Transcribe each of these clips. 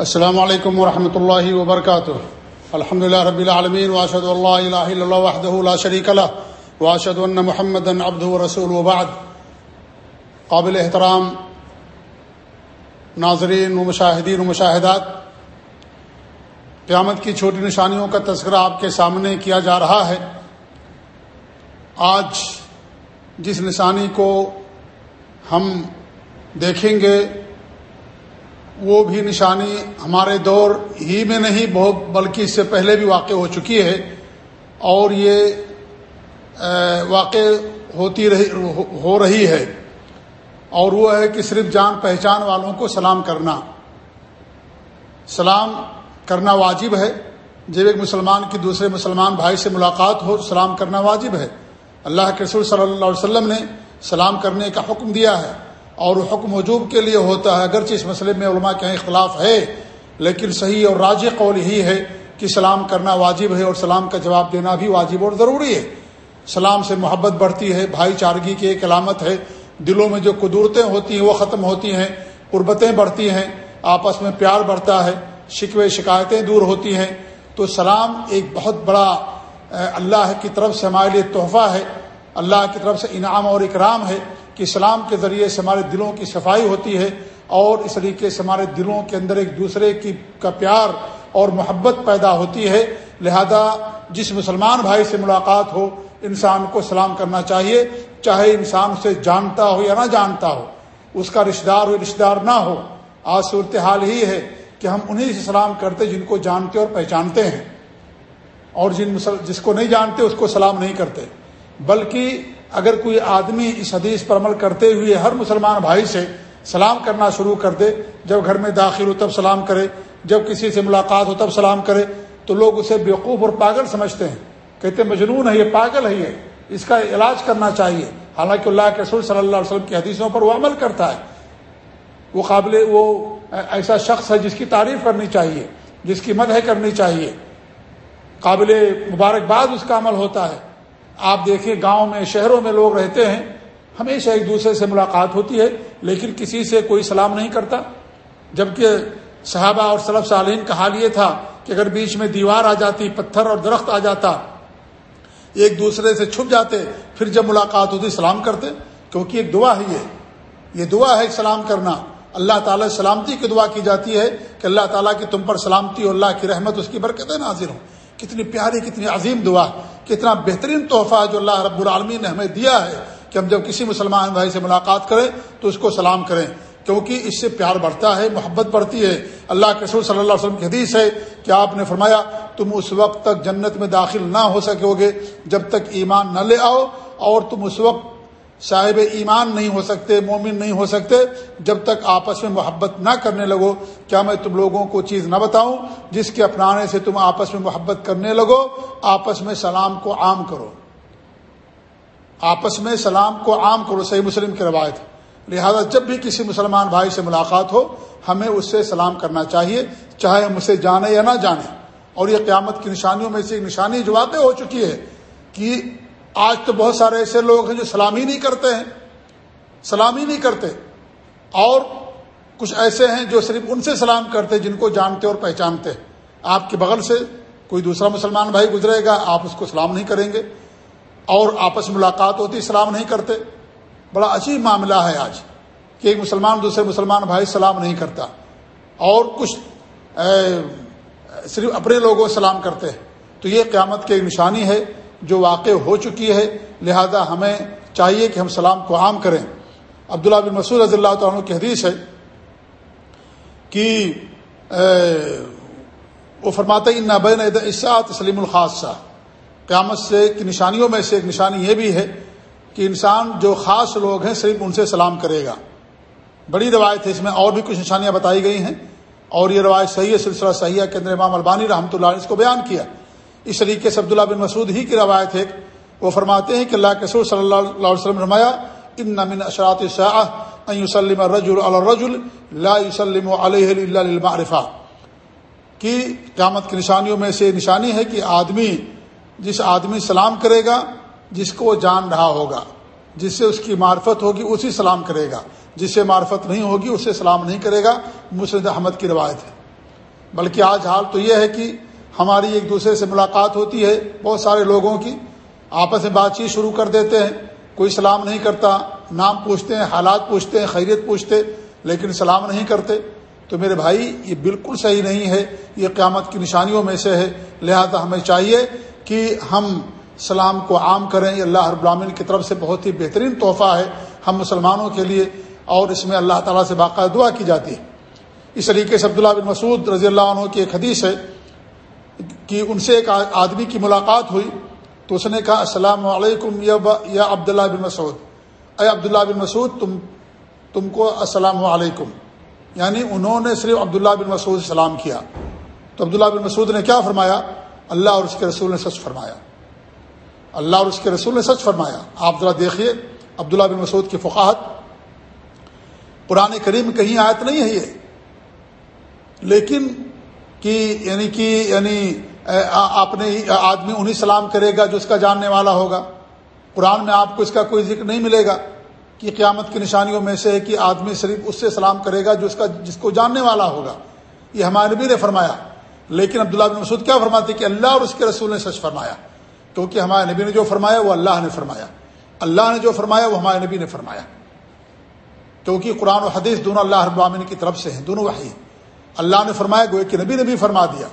السلام علیکم ورحمۃ اللہ وبرکاتہ۔ الحمد لله رب العالمین واشهد ان لا اله الا الله وحده لا شريك له واشهد ان محمدا عبده ورسوله وبعد۔ قابل احترام، ناظرین و مشاہدین و مشاہدات، قیامت کی چھوٹی نشانیوں کا تذکرہ آپ کے سامنے کیا جا رہا ہے۔ آج جس نشانی کو ہم دیکھیں گے وہ بھی نشانی ہمارے دور ہی میں نہیں، بہت بلکہ اس سے پہلے بھی واقع ہو چکی ہے۔ اور یہ واقع ہوتی رہی، ہو رہی ہے۔ اور وہ ہے کہ صرف جان پہچان والوں کو سلام کرنا۔ سلام کرنا واجب ہے۔ جب ایک مسلمان کی دوسرے مسلمان بھائی سے ملاقات ہو، سلام کرنا واجب ہے۔ اللہ کے رسول صلی اللہ علیہ وسلم نے سلام کرنے کا حکم دیا ہے۔ اور حکم وجوب کے لیے ہوتا ہے، اگرچہ اس مسئلے میں علماء کے اختلاف ہے، لیکن صحیح اور راج قول ہی ہے کہ سلام کرنا واجب ہے اور سلام کا جواب دینا بھی واجب اور ضروری ہے۔ سلام سے محبت بڑھتی ہے، بھائی چارگی کی ایک علامت ہے۔ دلوں میں جو قدورتیں ہوتی ہیں، وہ ختم ہوتی ہیں، قربتیں بڑھتی ہیں، آپس میں پیار بڑھتا ہے، شکوے، شکایتیں دور ہوتی ہیں۔ تو سلام ایک بہت بڑا اللہ کی طرف سے ہمارے لیے تحفہ ہے۔ اللہ کی طرف سے انعام اور اکرام ہے۔ کہ اسلام کے ذریعے سے ہمارے دلوں کی صفائی ہوتی ہے اور اس طریقے سے ہمارے دلوں کے اندر ایک دوسرے کی کا پیار اور محبت پیدا ہوتی ہے۔ لہذا جس مسلمان بھائی سے ملاقات ہو، انسان کو سلام کرنا چاہیے، چاہے انسان اسے جانتا ہو یا نہ جانتا ہو۔ اس کا رشتہ دار ہو رشتہ دار نہ ہو، آج صورتحال ہی ہے کہ ہم انہیں سے سلام کرتے جن کو جانتے اور پہچانتے ہیں۔ اور جن جس کو نہیں جانتے، اس کو سلام نہیں کرتے۔ بلکہ اگر کوئی آدمی اس حدیث پر عمل کرتے ہوئے ہر مسلمان بھائی سے سلام کرنا شروع کر دے، جب گھر میں داخل ہو تب سلام کرے، جب کسی سے ملاقات ہو تب سلام کرے، تو لوگ اسے بیوقوف اور پاگل سمجھتے ہیں۔ کہتے مجنون ہے، یہ پاگل ہے، یہ اس کا علاج کرنا چاہیے۔ حالانکہ اللہ کے رسول صلی اللہ علیہ وسلم کی حدیثوں پر وہ عمل کرتا ہے۔ وہ قابل، وہ ایسا شخص ہے جس کی تعریف کرنی چاہیے، جس کی مدح کرنی چاہیے۔ قابل مبارکباد اس کا عمل ہوتا ہے۔ آپ دیکھیں گاؤں میں، شہروں میں لوگ رہتے ہیں، ہمیشہ ایک دوسرے سے ملاقات ہوتی ہے، لیکن کسی سے کوئی سلام نہیں کرتا۔ جبکہ صحابہ اور صلف صالحین کا حال یہ تھا کہ اگر بیچ میں دیوار آ جاتی، پتھر اور درخت آ جاتا، ایک دوسرے سے چھپ جاتے، پھر جب ملاقات ہوتی، سلام کرتے، کیونکہ ایک دعا ہی ہے یہ۔ دعا ہے سلام کرنا۔ اللہ تعالیٰ سلامتی کی دعا کی جاتی ہے کہ اللہ تعالیٰ کی تم پر سلامتی اور اللہ کی رحمت، اس کی برکتیں نازر ہوں۔ کتنی پیاری، کتنی عظیم دعا۔ کتنا بہترین تحفہ جو اللہ رب العالمین نے ہمیں دیا ہے کہ ہم جب کسی مسلمان بھائی سے ملاقات کریں تو اس کو سلام کریں، کیونکہ اس سے پیار بڑھتا ہے، محبت بڑھتی ہے۔ اللہ کے رسول صلی اللہ علیہ وسلم کی حدیث ہے کہ آپ نے فرمایا، تم اس وقت تک جنت میں داخل نہ ہو سکو گے جب تک ایمان نہ لے آؤ، اور تم اس وقت صاحب ایمان نہیں ہو سکتے، مومن نہیں ہو سکتے، جب تک آپس میں محبت نہ کرنے لگو، کیا میں تم لوگوں کو چیز نہ بتاؤں؟ جس کے اپنانے سے تم آپس میں محبت کرنے لگو، آپس میں سلام کو عام کرو۔ آپس میں سلام کو عام کرو، صحیح مسلم کی روایت لہذا جب بھی کسی مسلمان بھائی سے ملاقات ہو، ہمیں اس سے سلام کرنا چاہیے، چاہے ہم اسے جانے یا نہ جانے۔ اور یہ قیامت کی نشانیوں میں سے ایک نشانی جو واقع ہو چکی ہے کہ آج تو بہت سارے ایسے لوگ ہیں جو سلام ہی نہیں کرتے ہیں سلام ہی نہیں کرتے۔ اور کچھ ایسے ہیں جو صرف ان سے سلام کرتے جن کو جانتے اور پہچانتے۔ آپ کے بغل سے کوئی دوسرا مسلمان بھائی گزرے گا، آپ اس کو سلام نہیں کریں گے۔ اور آپس میں ملاقات ہوتی، سلام نہیں کرتے۔ بڑا عجیب معاملہ ہے آج کہ ایک مسلمان دوسرے مسلمان بھائی سلام نہیں کرتا۔ اور کچھ صرف اپنے لوگوں سلام کرتے ہیں۔ تو یہ قیامت کی نشانی ہے۔ جو واقع ہو چکی ہے، لہذا ہمیں چاہیے کہ ہم سلام کو عام کریں۔ عبداللہ بن مسعود رضی اللہ تعالیٰ کی حدیث ہے کہ وہ فرماتے ان بین عیسا تسلیم الخاصہ قیامت سے کی نشانیوں میں سے ایک نشانی یہ بھی ہے کہ انسان جو خاص لوگ ہیں، صرف ان سے سلام کرے گا۔ بڑی روایت ہے، اس میں اور بھی کچھ نشانیاں بتائی گئی ہیں اور یہ روایت صحیح ہے، سلسلہ صحیح ہے کہ اندر امام البانی رحمۃ اللہ نے اس کو بیان کیا۔ اس طریقے سے عبداللہ بن مسعود ہی کی روایت ہے۔ وہ فرماتے ہیں کہ اللہ کے سور صلی اللہ علیہ وسلم رمایا ان نمن اشرات وسلم رجول الرجل لا وسلم علیہ عرفہ کی قیامت کی نشانیوں میں سے نشانی ہے کہ آدمی، جس آدمی سلام کرے گا، جس کو جان رہا ہوگا، جس سے اس کی معرفت ہوگی، اسی سلام کرے گا۔ جس سے معرفت نہیں ہوگی، اسے سلام نہیں کرے گا۔ مسرد احمد کی روایت ہے۔ بلکہ آج حال تو یہ ہے کہ ہماری ایک دوسرے سے ملاقات ہوتی ہے، بہت سارے لوگوں کی آپس میں بات چیت شروع کر دیتے ہیں۔ کوئی سلام نہیں کرتا، نام پوچھتے ہیں، حالات پوچھتے ہیں، خیریت پوچھتے لیکن سلام نہیں کرتے۔ تو میرے بھائی، یہ بالکل صحیح نہیں ہے، یہ قیامت کی نشانیوں میں سے ہے۔ لہذا ہمیں چاہیے کہ ہم سلام کو عام کریں۔ یہ اللہ رب العالمین کی طرف سے بہت ہی بہترین تحفہ ہے۔ ہم مسلمانوں کے لیے اور اس میں اللہ تعالیٰ سے باقاعدہ دعا کی جاتی ہے۔ اس طریقے سے عبداللہ بن مسعود رضی اللہ عنہ کی ایک حدیث ہے۔ کہ ان سے ایک آدمی کی ملاقات ہوئی تو اس نے کہا، السلام علیکم یا عبداللہ بن مسعود. اے عبداللہ بن مسعود، تم تم کو السلام علیکم. یعنی انہوں نے صرف عبداللہ بن مسعود سلام کیا۔ تو عبداللہ بن مسعود نے کیا فرمایا؟ اللہ اور اس کے رسول نے سچ فرمایا۔ اللہ اور اس کے رسول نے سچ فرمایا۔ آپ ذرا دیکھیے عبداللہ بن مسعود کی فقاہت۔ پرانے کریم کہیں آیت نہیں ہے یہ۔ لیکن کہ یعنی کہ یعنی آپ نے آدمی انہیں سلام کرے گا جو اس کا جاننے والا ہوگا۔ قرآن میں آپ کو اس کا کوئی ذکر نہیں ملے گا کہ قیامت کی نشانیوں میں سے ہے کہ آدمی صرف اس سے سلام کرے گا جو اس کا، جس کو جاننے والا ہوگا۔ یہ ہمارے نبی نے فرمایا۔ لیکن عبداللہ بن مسعود کیا فرماتے کہ اللہ اور اس کے رسول نے سچ فرمایا۔ کیونکہ ہمارے نبی نے جو فرمایا وہ اللہ نے فرمایا۔ اللہ نے جو فرمایا وہ ہمارے نبی نے فرمایا۔ کیونکہ قرآن و حدیث دونوں اللہ رب العالمین کی طرف سے ہیں، دونوں وحی اللہ نے فرمایا، گویا کہ نبی نے بھی فرما دیا۔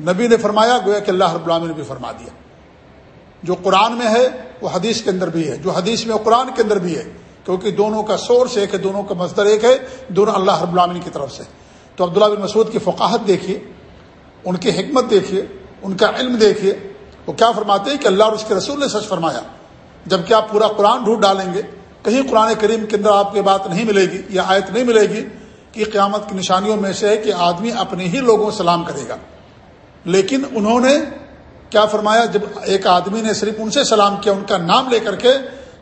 نبی نے فرمایا، گویا کہ اللہ رب العالمین نے بھی فرما دیا۔ جو قرآن میں ہے، وہ حدیث کے اندر بھی ہے۔ جو حدیث میں قرآن کے اندر بھی ہے۔ کیونکہ دونوں کا سورس ایک ہے، دونوں کا مصدر ایک ہے، دونوں اللہ رب العالمین کی طرف سے۔ تو عبداللہ بن مسعود کی فقاہت دیکھیے، ان کی حکمت دیکھیے، ان کا علم دیکھیے۔ وہ کیا فرماتے ہیں کہ اللہ اور اس کے رسول نے سچ فرمایا۔ جبکہ آپ پورا قرآن ڈھونڈ ڈالیں گے، کہیں قرآن کریم کے اندر آپ کی بات نہیں ملے گی یا آیت نہیں ملے گی، کہ قیامت کی نشانیوں میں سے ہے کہ آدمی اپنے ہی لوگوں سلام کرے گا۔ لیکن انہوں نے کیا فرمایا؟ جب ایک آدمی نے صرف ان سے سلام کیا، ان کا نام لے کر کے،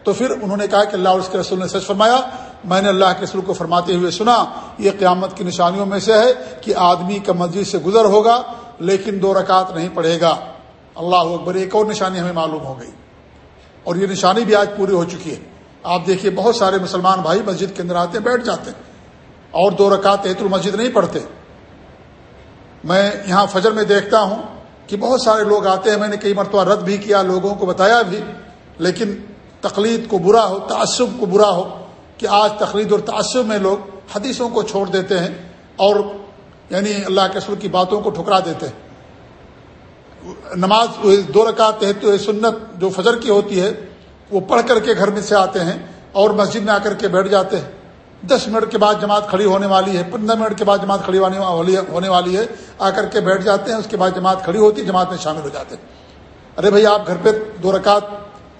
تو پھر انہوں نے کہا کہ اللہ اور اس کے رسول نے سچ فرمایا۔ میں نے اللہ کے رسول کو فرماتے ہوئے سنا، یہ قیامت کی نشانیوں میں سے ہے کہ آدمی کا مسجد سے گزر ہوگا، لیکن دو رکعت نہیں پڑھے گا۔ اللہ اکبر، ایک اور نشانی ہمیں معلوم ہو گئی۔ اور یہ نشانی بھی آج پوری ہو چکی ہے۔ آپ دیکھیے، بہت سارے مسلمان بھائی مسجد کے اندر آتے ہیں، بیٹھ جاتے ہیں اور دو رکعت تحت المسجد نہیں پڑھتے۔ میں یہاں فجر میں دیکھتا ہوں کہ بہت سارے لوگ آتے ہیں، میں نے کئی مرتبہ رد بھی کیا، لوگوں کو بتایا بھی، لیکن تقلید کو برا ہو، تعصب کو برا ہو کہ آج تقلید اور تعصب میں لوگ حدیثوں کو چھوڑ دیتے ہیں اور یعنی اللہ کے سر کی باتوں کو ٹھکرا دیتے ہیں۔ نماز دو رکعت تحت سنت جو فجر کی ہوتی ہے، وہ پڑھ کر کے گھر میں سے آتے ہیں اور مسجد میں آ کر کے بیٹھ جاتے ہیں۔ دس منٹ کے بعد جماعت کھڑی ہونے والی ہے، پندرہ منٹ کے بعد جماعت کھڑی ہونے والی ہے۔ آ کر کے بیٹھ جاتے ہیں، اس کے بعد جماعت کھڑی ہوتی ہے جماعت میں شامل ہو جاتے ہیں۔ ارے بھائی، آپ گھر پہ دو رکعت،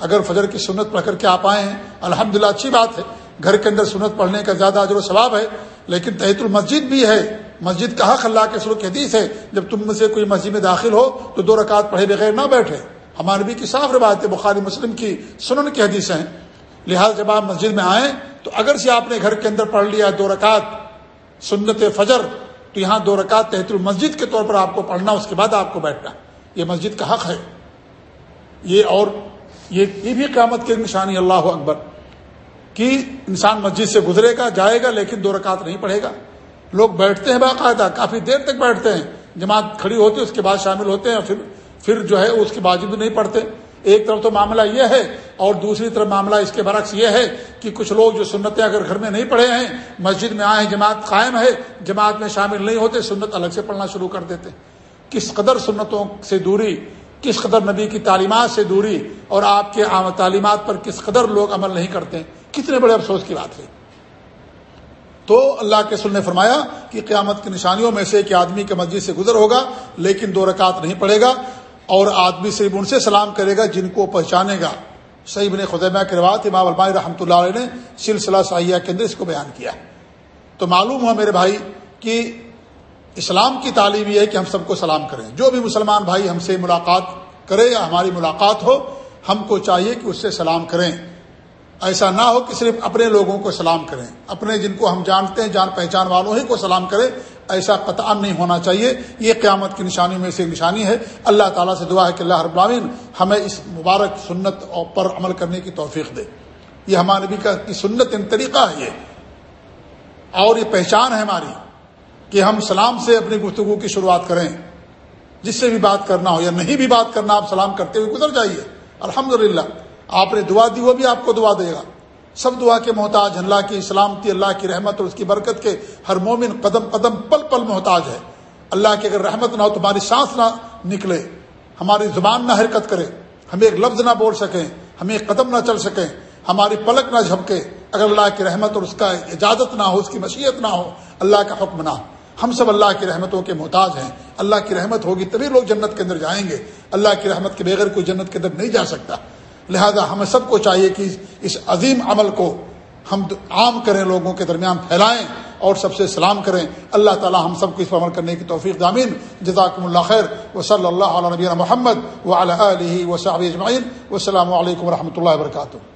اگر فجر کی سنت پڑھ کر کے آپ آئے ہیں الحمد اچھی بات ہے۔ گھر کے اندر سنت پڑھنے کا زیادہ اجر و ثواب ہے، لیکن تحت المسجد بھی ہے۔ مسجد کا حق اللہ کے سلو کی حدیث ہے؟ جب تم میں سے کوئی مسجد میں داخل ہو تو دو رکعت پڑھے بغیر نہ بیٹھے۔ ہمارے بھی کی صاف روایت ہے، بخاری مسلم کی سنن کی حدیثیں ہیں۔ لہٰذا جب آپ مسجد میں آئیں تو اگر سے آپ نے گھر کے اندر پڑھ لیا دو رکعت سنت فجر، تو یہاں دو رکعت تحت المسجد کے طور پر آپ کو پڑھنا، اس کے بعد آپ کو بیٹھنا۔ یہ مسجد کا حق ہے۔ یہ اور یہ بھی قیامت کی نشانی اللہ اکبر کہ انسان مسجد سے گزرے گا، جائے گا، لیکن دو رکعت نہیں پڑھے گا۔ لوگ بیٹھتے ہیں باقاعدہ، کافی دیر تک بیٹھتے ہیں۔ جماعت کھڑی ہوتی ہے، اس کے بعد شامل ہوتے ہیں، پھر پھر جو ہے، اس کے باوجود نہیں پڑھتے۔ ایک طرف تو معاملہ یہ ہے اور دوسری طرف معاملہ اس کے برعکس یہ ہے کہ کچھ لوگ جو سنتیں اگر گھر میں نہیں پڑھے ہیں، مسجد میں آئے جماعت قائم ہے، جماعت میں شامل نہیں ہوتے، سنت الگ سے پڑھنا شروع کر دیتے۔ کس قدر سنتوں سے دوری، کس قدر نبی کی تعلیمات سے دوری اور آپ کے تعلیمات پر کس قدر لوگ عمل نہیں کرتے کتنے بڑے افسوس کی بات ہے۔ تو اللہ کے سل نے فرمایا کہ قیامت کی نشانیوں میں سے کہ آدمی کے مسجد سے گزر ہوگا، لیکن دو رکعت نہیں پڑے گا۔ اور آدمی صرف ان سے سلام کرے گا جن کو پہچانے گا۔ صحیح بن خدمہ کے روایت امام علمائی رحمۃ اللہ علیہ نے سلسلہ سیاح کے اندر اس کو بیان کیا۔ تو معلوم ہوا میرے بھائی کہ اسلام کی تعلیم یہ ہے کہ ہم سب کو سلام کریں۔ جو بھی مسلمان بھائی ہم سے ملاقات کرے یا ہماری ملاقات ہو، ہم کو چاہیے کہ اس سے سلام کریں۔ ایسا نہ ہو کہ صرف اپنے لوگوں کو سلام کریں، اپنے جن کو ہم جانتے ہیں، جان پہچان والوں ہی کو سلام کریں، ایسا قطع نہیں ہونا چاہیے۔ یہ قیامت کی نشانی میں سے نشانی ہے۔ اللہ تعالیٰ سے دعا ہے کہ اللہ رب العالمین ہمیں اس مبارک سنت پر عمل کرنے کی توفیق دے۔ یہ ہمارے نبی کا سنت ان طریقہ ہے یہ۔ اور یہ پہچان ہے ہماری کہ ہم سلام سے اپنی گفتگو کی شروعات کریں۔ جس سے بھی بات کرنا ہو یا نہیں بھی بات کرنا، آپ سلام کرتے ہوئے گزر جائیے۔ الحمد آپ نے دعا دی، وہ بھی آپ کو دعا دے گا۔ سب دعا کے محتاج، اللہ کی سلامتی، اللہ کی رحمت اور اس کی برکت کے ہر مومن قدم قدم پل پل محتاج ہے۔ اللہ کی اگر رحمت نہ ہو تمہاری سانس نہ نکلے، ہماری زبان نہ حرکت کرے ہمیں ایک لفظ نہ بول سکیں ہمیں ایک قدم نہ چل سکیں، ہماری پلک نہ جھپکے۔ اگر اللہ کی رحمت اور اس کا اجازت نہ ہو، اس کی مشیت نہ ہو، اللہ کا حکم نہ ہو۔ ہم سب اللہ کی رحمتوں کے محتاج ہیں۔ اللہ کی رحمت ہوگی تبھی لوگ جنت کے اندر جائیں گے۔ اللہ کی رحمت کے بغیر کوئی جنت کے اندر نہیں جا سکتا۔ لہذا ہمیں سب کو چاہیے کہ اس عظیم عمل کو ہم عام کریں، لوگوں کے درمیان پھیلائیں اور سب سے سلام کریں۔ اللہ تعالی ہم سب کو اس پر عمل کرنے کی توفیق دامین جزاکم اللہ خیر۔ و صلی اللہ علیہ نبی محمد و علیہ و صاحب اجمعین۔ وسلام علیکم و رحمۃ اللہ وبرکاتہ۔